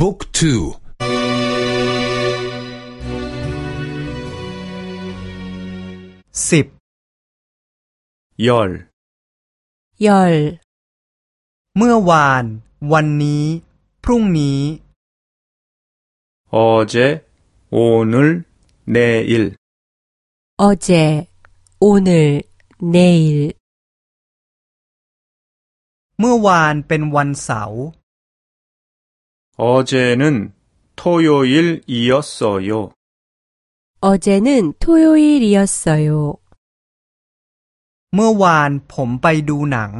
บุ๊กทูสิบ열 열เมื่อวาน วันนี้ พรุ่งนี้ 어제 오늘 내일 어제 오늘 내일 เมื่อวานเป็นวันเสาร์ 어제는 토요일이었어요. 어제는 토요일이었어요. เมื่อวานผมไปดูหนัง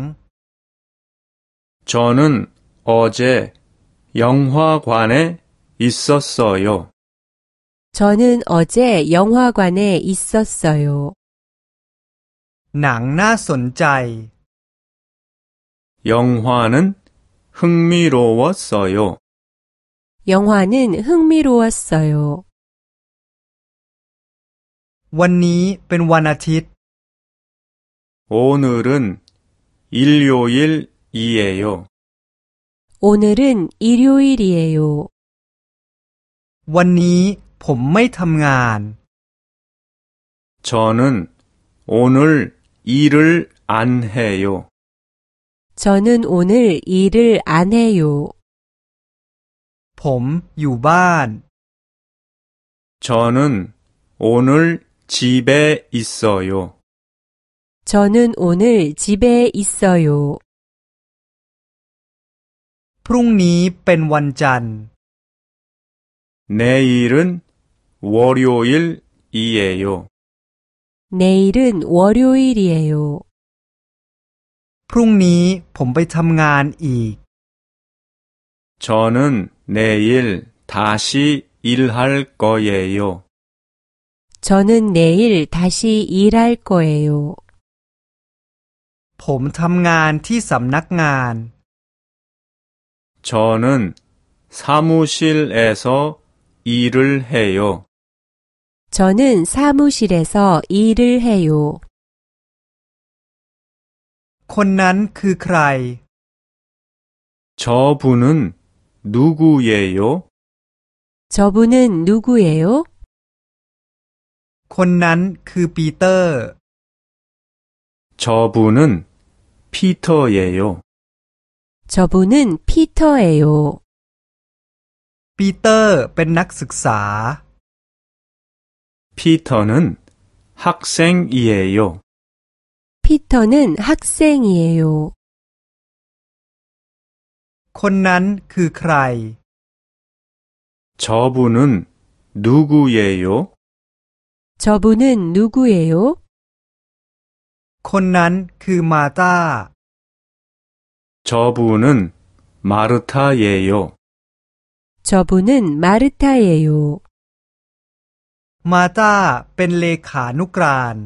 저는 어제 영화관에 있었어요. 저는 어제 영화관에 있었어요. หนังน่าสนใจ 영화는 흥미로웠어요. 영화는 흥미로웠어요. วันนี้เป็นวันอาทิตย์ 오늘은 일요일이에요. 오늘은 일요일이에요. วันนี้ผมไม่ทำงาน 저는 오늘 일을 안 해요. 저는 오늘 일을 안 해요. ผมอยู่บ้าน 저는 오늘 집에 있어요. 저는 오늘 집에 있어요. พรุ่งนี้เป็นวันจันทร์ 내일은 월요일이에요. 내일은 월요일이에요. พรุ่งนี้ผมไปทำงานอีก 저는 내일 다시 일할 거예요. 저는 내일 다시 일할 거예요. ผมทำงานที่สำนักงาน 저는 사무실에서 일을 해요. 저는 사무실에서 일을 해요. คนนั้นคือใคร 저분은 누구예요? 저분은 누구예요? คนนั้นคือปีเตอร์ 저분은 피터예요. 저분은 피터예요. ปีเตอร์เป็นนักศึกษา 피터는 학생이에요. 피터는 학생이에요. คนนั้นคือใคร 저분은 누구예요? 저분은 누구예요? คนนั้นคือมาตา 저분은 마르타예요. 저분은 마르타예요. มาตาเป็นเลขานุกราน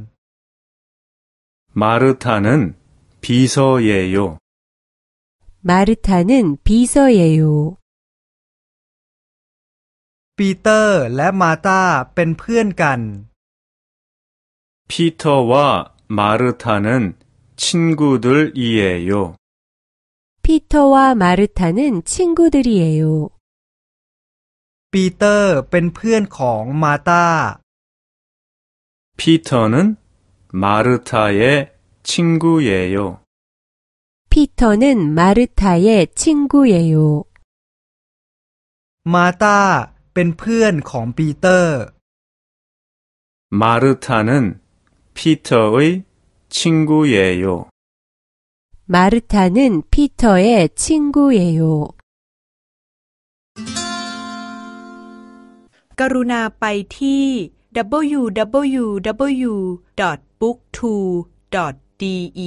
마르타는 비서예요. 마르타는 비서예요. ปีเตอร์และมาตาเป็นเพื่อนกัน 피터와 마르타는 친구들이에요. 피터와 마르타는 친구들이에요. ปีเตอร์เป็นเพื่อนของมาตา 피터는 마르타의 친구예요. 피터는 마르타의 친구예요. มาตาเป็นเพื่อนของปีเตอร์ 마르타는 피터의 친구예요. 마르타는 피터의 친구예요. กรุณาไปที่ www.booktwo.de